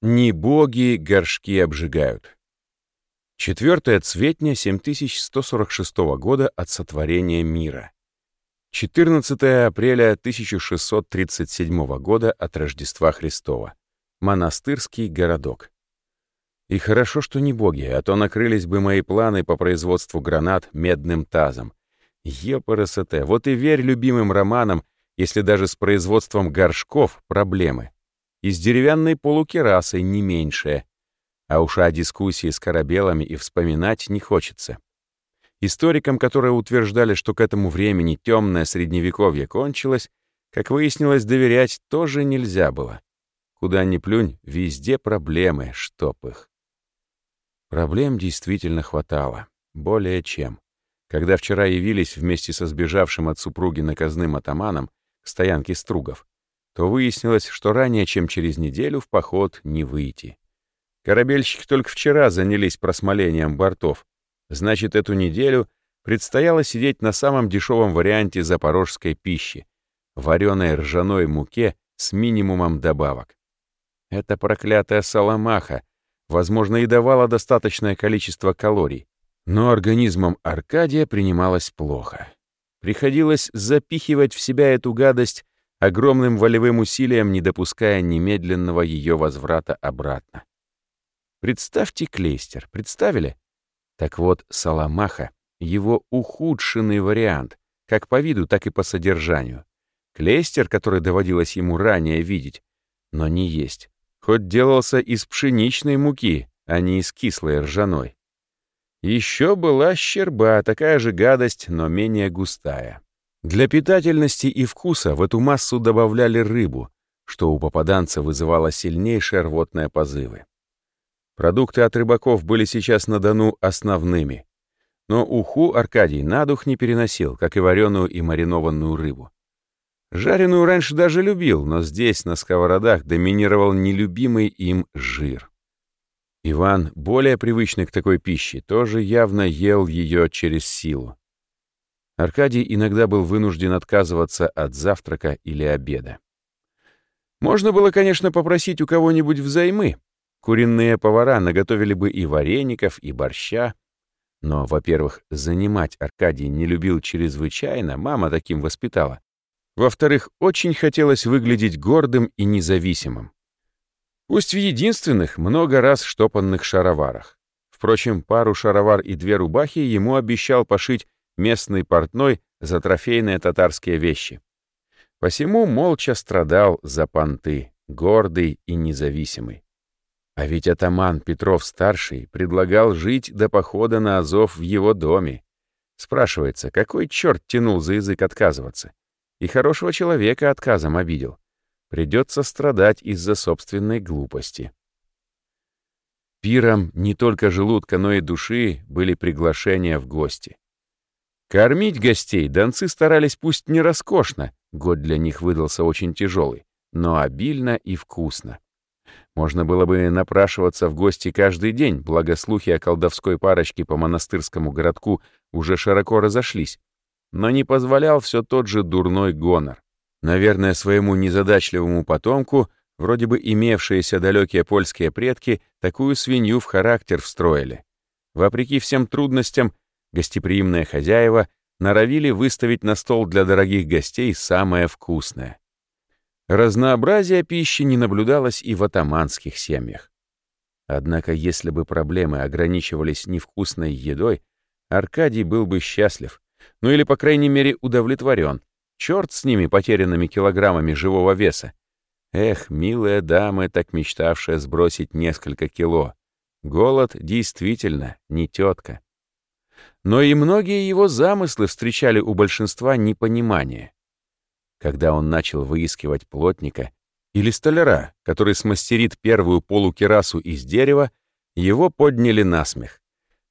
Не боги горшки обжигают. Четвертое цветня 7146 года от сотворения мира. 14 апреля 1637 года от Рождества Христова. Монастырский городок. И хорошо, что не боги, а то накрылись бы мои планы по производству гранат медным тазом. Епрст, вот и верь любимым романам, если даже с производством горшков проблемы и с деревянной полукерасой не меньшее. А уж о дискуссии с корабелами и вспоминать не хочется. Историкам, которые утверждали, что к этому времени темное средневековье кончилось, как выяснилось, доверять тоже нельзя было. Куда ни плюнь, везде проблемы, чтоб их. Проблем действительно хватало. Более чем. Когда вчера явились вместе со сбежавшим от супруги наказным атаманом к стоянке Стругов, то выяснилось, что ранее, чем через неделю, в поход не выйти. Корабельщики только вчера занялись просмолением бортов. Значит, эту неделю предстояло сидеть на самом дешевом варианте запорожской пищи — вареной ржаной муке с минимумом добавок. Эта проклятая соломаха, возможно, и давала достаточное количество калорий, но организмом Аркадия принималась плохо. Приходилось запихивать в себя эту гадость огромным волевым усилием не допуская немедленного ее возврата обратно. Представьте клейстер, представили? Так вот, Саламаха — его ухудшенный вариант, как по виду, так и по содержанию. Клейстер, который доводилось ему ранее видеть, но не есть, хоть делался из пшеничной муки, а не из кислой ржаной. Еще была щерба, такая же гадость, но менее густая. Для питательности и вкуса в эту массу добавляли рыбу, что у попаданца вызывало сильнейшие рвотные позывы. Продукты от рыбаков были сейчас на Дону основными, но уху Аркадий на дух не переносил, как и вареную и маринованную рыбу. Жареную раньше даже любил, но здесь, на сковородах, доминировал нелюбимый им жир. Иван, более привычный к такой пище, тоже явно ел ее через силу. Аркадий иногда был вынужден отказываться от завтрака или обеда. Можно было, конечно, попросить у кого-нибудь взаймы. Куриные повара наготовили бы и вареников, и борща. Но, во-первых, занимать Аркадий не любил чрезвычайно, мама таким воспитала. Во-вторых, очень хотелось выглядеть гордым и независимым. Пусть в единственных, много раз штопанных шароварах. Впрочем, пару шаровар и две рубахи ему обещал пошить местный портной за трофейные татарские вещи. Посему молча страдал за понты, гордый и независимый. А ведь атаман Петров-старший предлагал жить до похода на Азов в его доме. Спрашивается, какой черт тянул за язык отказываться? И хорошего человека отказом обидел. Придется страдать из-за собственной глупости. Пиром не только желудка, но и души были приглашения в гости. Кормить гостей донцы старались пусть не роскошно, год для них выдался очень тяжелый, но обильно и вкусно. Можно было бы напрашиваться в гости каждый день, благо слухи о колдовской парочке по монастырскому городку уже широко разошлись, но не позволял все тот же дурной гонор. Наверное, своему незадачливому потомку, вроде бы имевшиеся далекие польские предки, такую свинью в характер встроили. Вопреки всем трудностям, Гостеприимные хозяева норовили выставить на стол для дорогих гостей самое вкусное. Разнообразия пищи не наблюдалось и в атаманских семьях. Однако, если бы проблемы ограничивались невкусной едой, Аркадий был бы счастлив, ну или, по крайней мере, удовлетворен. Черт с ними потерянными килограммами живого веса. Эх, милая дама, так мечтавшая сбросить несколько кило. Голод действительно не тетка но и многие его замыслы встречали у большинства непонимание. Когда он начал выискивать плотника или столяра, который смастерит первую полукерасу из дерева, его подняли на смех.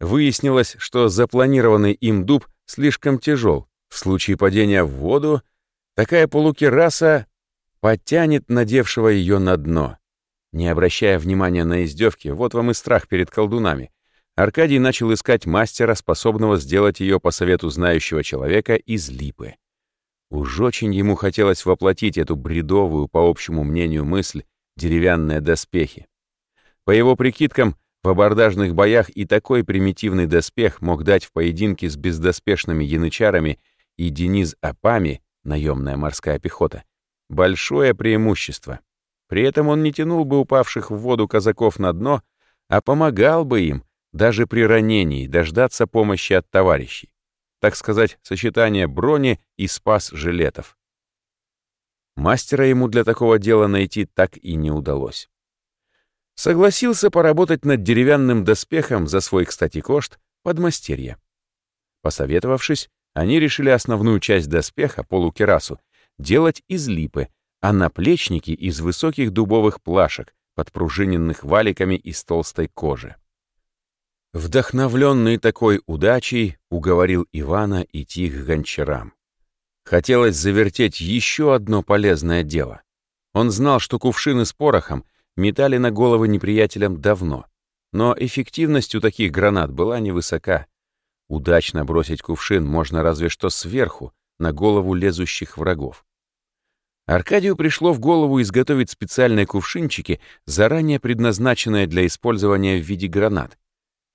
Выяснилось, что запланированный им дуб слишком тяжел. В случае падения в воду такая полукераса потянет надевшего ее на дно. Не обращая внимания на издевки, вот вам и страх перед колдунами. Аркадий начал искать мастера, способного сделать ее по совету знающего человека из липы. Уж очень ему хотелось воплотить эту бредовую, по общему мнению, мысль, деревянные доспехи. По его прикидкам, в абордажных боях и такой примитивный доспех мог дать в поединке с бездоспешными янычарами и Дениз Апами, наемная морская пехота, большое преимущество. При этом он не тянул бы упавших в воду казаков на дно, а помогал бы им, даже при ранении, дождаться помощи от товарищей. Так сказать, сочетание брони и спас жилетов. Мастера ему для такого дела найти так и не удалось. Согласился поработать над деревянным доспехом за свой, кстати, кошт, подмастерье. Посоветовавшись, они решили основную часть доспеха, полукерасу, делать из липы, а наплечники из высоких дубовых плашек, подпружиненных валиками из толстой кожи. Вдохновленный такой удачей, уговорил Ивана идти к гончарам. Хотелось завертеть еще одно полезное дело. Он знал, что кувшины с порохом метали на головы неприятелям давно, но эффективность у таких гранат была невысока. Удачно бросить кувшин можно разве что сверху, на голову лезущих врагов. Аркадию пришло в голову изготовить специальные кувшинчики, заранее предназначенные для использования в виде гранат.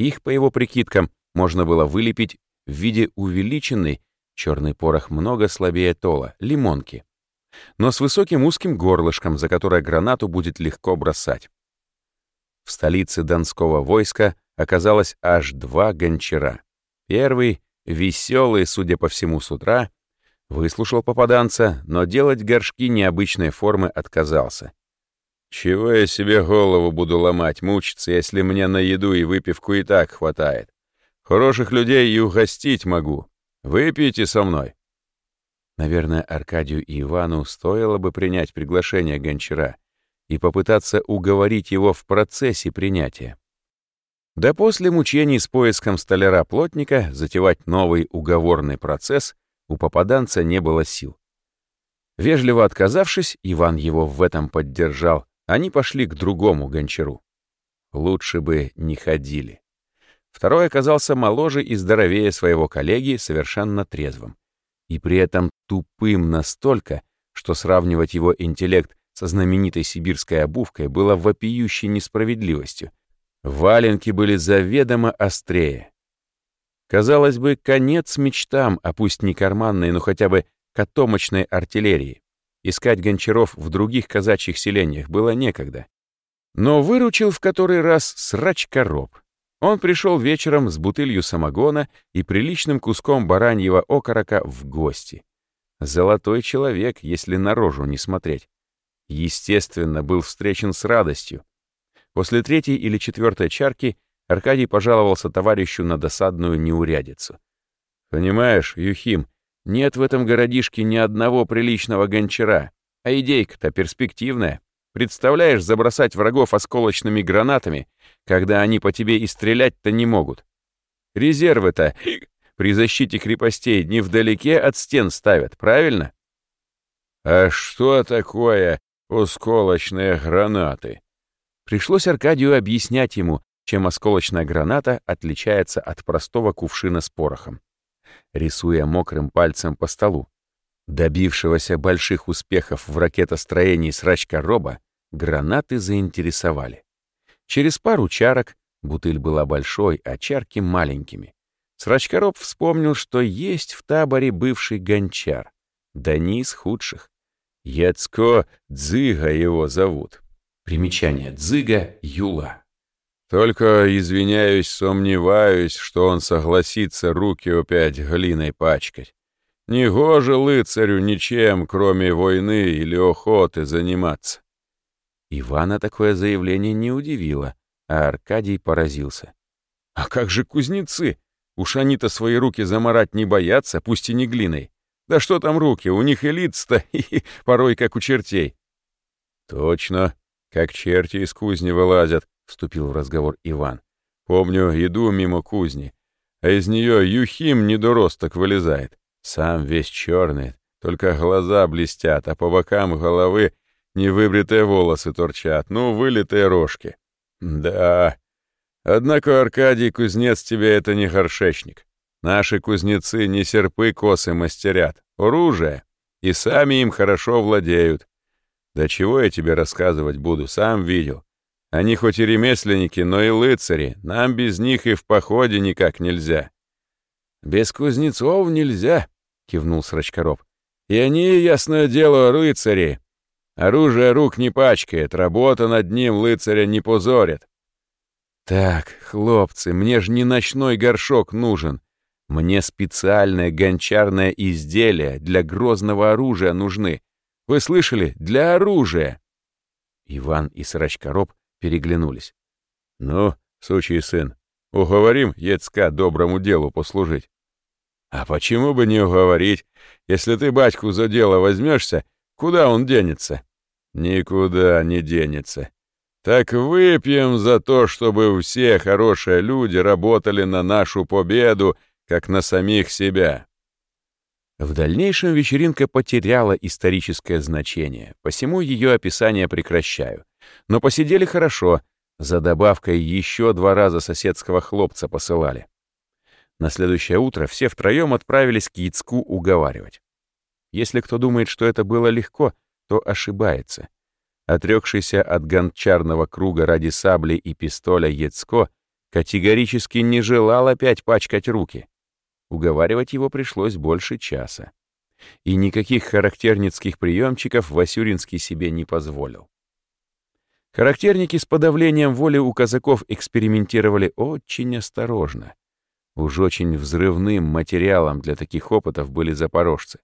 Их, по его прикидкам, можно было вылепить в виде увеличенной Черный порох много слабее тола, лимонки. Но с высоким узким горлышком, за которое гранату будет легко бросать. В столице Донского войска оказалось аж два гончара. Первый, веселый, судя по всему, с утра, выслушал попаданца, но делать горшки необычной формы отказался. «Чего я себе голову буду ломать, мучиться, если мне на еду и выпивку и так хватает? Хороших людей и угостить могу, Выпейте со мной». Наверное, Аркадию и Ивану стоило бы принять приглашение гончара и попытаться уговорить его в процессе принятия. Да после мучений с поиском столяра-плотника затевать новый уговорный процесс у попаданца не было сил. Вежливо отказавшись, Иван его в этом поддержал, они пошли к другому гончару. Лучше бы не ходили. Второй оказался моложе и здоровее своего коллеги, совершенно трезвым. И при этом тупым настолько, что сравнивать его интеллект со знаменитой сибирской обувкой было вопиющей несправедливостью. Валенки были заведомо острее. Казалось бы, конец мечтам, а пусть не карманной, но хотя бы котомочной артиллерии. Искать гончаров в других казачьих селениях было некогда. Но выручил в который раз срач-короб. Он пришел вечером с бутылью самогона и приличным куском бараньего окорока в гости. Золотой человек, если на рожу не смотреть. Естественно, был встречен с радостью. После третьей или четвертой чарки Аркадий пожаловался товарищу на досадную неурядицу. «Понимаешь, Юхим, нет в этом городишке ни одного приличного гончара, а идейка-то перспективная. Представляешь, забросать врагов осколочными гранатами, когда они по тебе и стрелять-то не могут. Резервы-то при защите крепостей не вдалеке от стен ставят, правильно? А что такое осколочные гранаты? Пришлось Аркадию объяснять ему, чем осколочная граната отличается от простого кувшина с порохом. Рисуя мокрым пальцем по столу, Добившегося больших успехов в ракетостроении срачка Роба, гранаты заинтересовали. Через пару чарок, бутыль была большой, а чарки маленькими, Срачкороб вспомнил, что есть в таборе бывший гончар, да не из худших. Яцко Дзыга его зовут. Примечание Дзыга Юла. Только, извиняюсь, сомневаюсь, что он согласится руки опять глиной пачкать. Негоже лыцарю ничем, кроме войны или охоты, заниматься. Ивана такое заявление не удивило, а Аркадий поразился. А как же кузнецы? Уж они-то свои руки заморать не боятся, пусть и не глиной. Да что там руки, у них и лиц-то, порой как у чертей. Точно, как черти из кузни вылазят, вступил в разговор Иван. Помню, иду мимо кузни, а из нее Юхим недоросток вылезает. Сам весь черный, только глаза блестят, а по бокам головы невыбритые волосы торчат, ну, вылитые рожки. Да, однако, Аркадий, кузнец тебе это не горшечник. Наши кузнецы не серпы косы мастерят, оружие, и сами им хорошо владеют. Да чего я тебе рассказывать буду, сам видел. Они хоть и ремесленники, но и лыцари. Нам без них и в походе никак нельзя». «Без кузнецов нельзя», — кивнул Срачкороб. «И они, ясное дело, рыцари. Оружие рук не пачкает, работа над ним лыцаря не позорит». «Так, хлопцы, мне же не ночной горшок нужен. Мне специальное гончарное изделие для грозного оружия нужны. Вы слышали? Для оружия!» Иван и Срачкороб переглянулись. «Ну, сучий сын, уговорим Яцка доброму делу послужить». «А почему бы не уговорить? Если ты батьку за дело возьмешься, куда он денется?» «Никуда не денется. Так выпьем за то, чтобы все хорошие люди работали на нашу победу, как на самих себя». В дальнейшем вечеринка потеряла историческое значение, посему ее описание прекращаю. Но посидели хорошо, за добавкой еще два раза соседского хлопца посылали. На следующее утро все втроем отправились к Яцку уговаривать. Если кто думает, что это было легко, то ошибается. Отрекшийся от гончарного круга ради сабли и пистоля Яцко категорически не желал опять пачкать руки. Уговаривать его пришлось больше часа. И никаких характерницких приемчиков Васюринский себе не позволил. Характерники с подавлением воли у казаков экспериментировали очень осторожно. Уж очень взрывным материалом для таких опытов были запорожцы.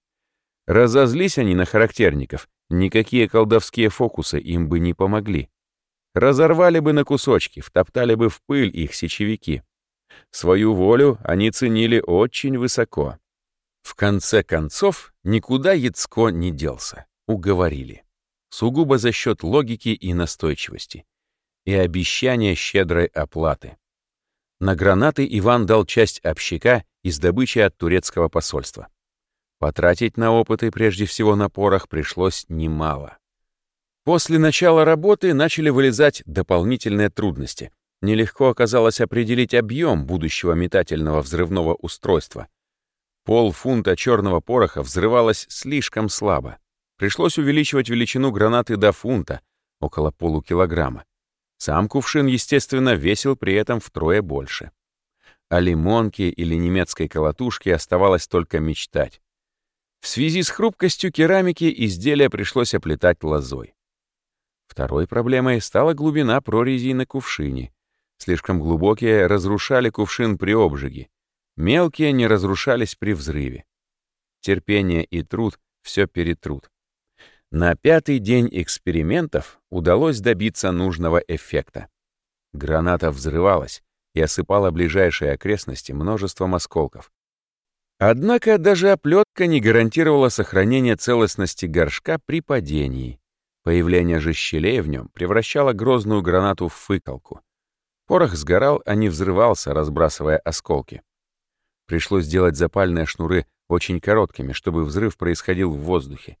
Разозлись они на характерников, никакие колдовские фокусы им бы не помогли. Разорвали бы на кусочки, втоптали бы в пыль их сечевики. Свою волю они ценили очень высоко. В конце концов, никуда Яцко не делся. Уговорили сугубо за счет логики и настойчивости, и обещания щедрой оплаты. На гранаты Иван дал часть общака из добычи от турецкого посольства. Потратить на опыты, прежде всего на порох, пришлось немало. После начала работы начали вылезать дополнительные трудности. Нелегко оказалось определить объем будущего метательного взрывного устройства. Пол фунта черного пороха взрывалось слишком слабо. Пришлось увеличивать величину гранаты до фунта, около полукилограмма. Сам кувшин, естественно, весил при этом втрое больше. О лимонке или немецкой колотушке оставалось только мечтать. В связи с хрупкостью керамики изделие пришлось оплетать лозой. Второй проблемой стала глубина прорезей на кувшине. Слишком глубокие разрушали кувшин при обжиге. Мелкие не разрушались при взрыве. Терпение и труд все перетрут. На пятый день экспериментов удалось добиться нужного эффекта. Граната взрывалась и осыпала ближайшие окрестности множеством осколков. Однако даже оплетка не гарантировала сохранение целостности горшка при падении. Появление же щелей в нем превращало грозную гранату в фыкалку. Порох сгорал, а не взрывался, разбрасывая осколки. Пришлось сделать запальные шнуры очень короткими, чтобы взрыв происходил в воздухе.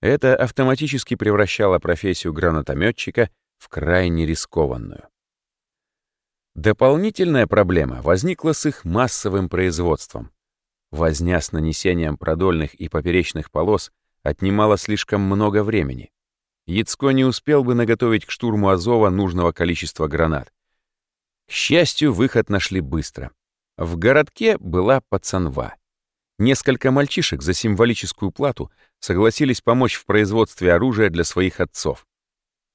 Это автоматически превращало профессию гранатометчика в крайне рискованную. Дополнительная проблема возникла с их массовым производством. Возня с нанесением продольных и поперечных полос отнимала слишком много времени. Яцко не успел бы наготовить к штурму Азова нужного количества гранат. К счастью, выход нашли быстро. В городке была пацанва. Несколько мальчишек за символическую плату согласились помочь в производстве оружия для своих отцов.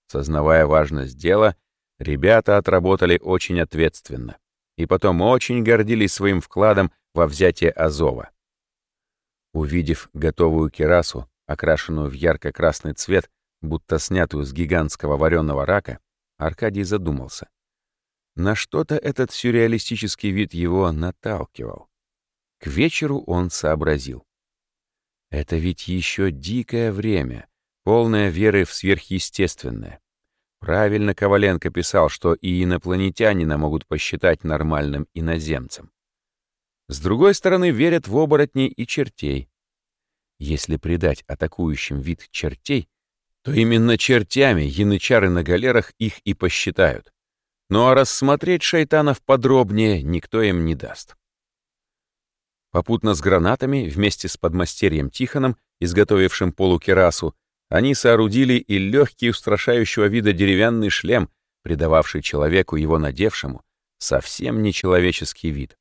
Сознавая важность дела, ребята отработали очень ответственно и потом очень гордились своим вкладом во взятие Азова. Увидев готовую керасу, окрашенную в ярко-красный цвет, будто снятую с гигантского вареного рака, Аркадий задумался. На что-то этот сюрреалистический вид его наталкивал. К вечеру он сообразил. Это ведь еще дикое время, полное веры в сверхъестественное. Правильно Коваленко писал, что и инопланетянина могут посчитать нормальным иноземцем. С другой стороны, верят в оборотней и чертей. Если придать атакующим вид чертей, то именно чертями янычары на галерах их и посчитают. Ну а рассмотреть шайтанов подробнее никто им не даст. Попутно с гранатами, вместе с подмастерьем Тихоном, изготовившим полукерасу, они соорудили и легкий устрашающего вида деревянный шлем, придававший человеку его надевшему совсем нечеловеческий вид.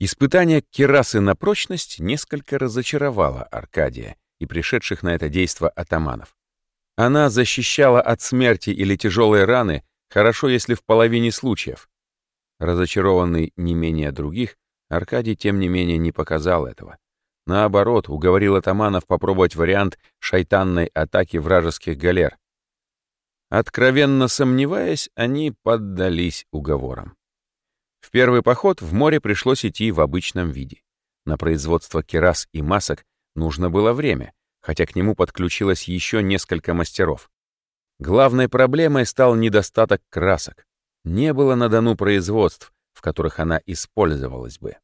Испытание керасы на прочность несколько разочаровало Аркадия и пришедших на это действо атаманов. Она защищала от смерти или тяжелой раны, хорошо, если в половине случаев. Разочарованный не менее других, Аркадий, тем не менее, не показал этого. Наоборот, уговорил атаманов попробовать вариант шайтанной атаки вражеских галер. Откровенно сомневаясь, они поддались уговорам. В первый поход в море пришлось идти в обычном виде. На производство керас и масок нужно было время, хотя к нему подключилось еще несколько мастеров. Главной проблемой стал недостаток красок. Не было на Дону производств, в которых она использовалась бы.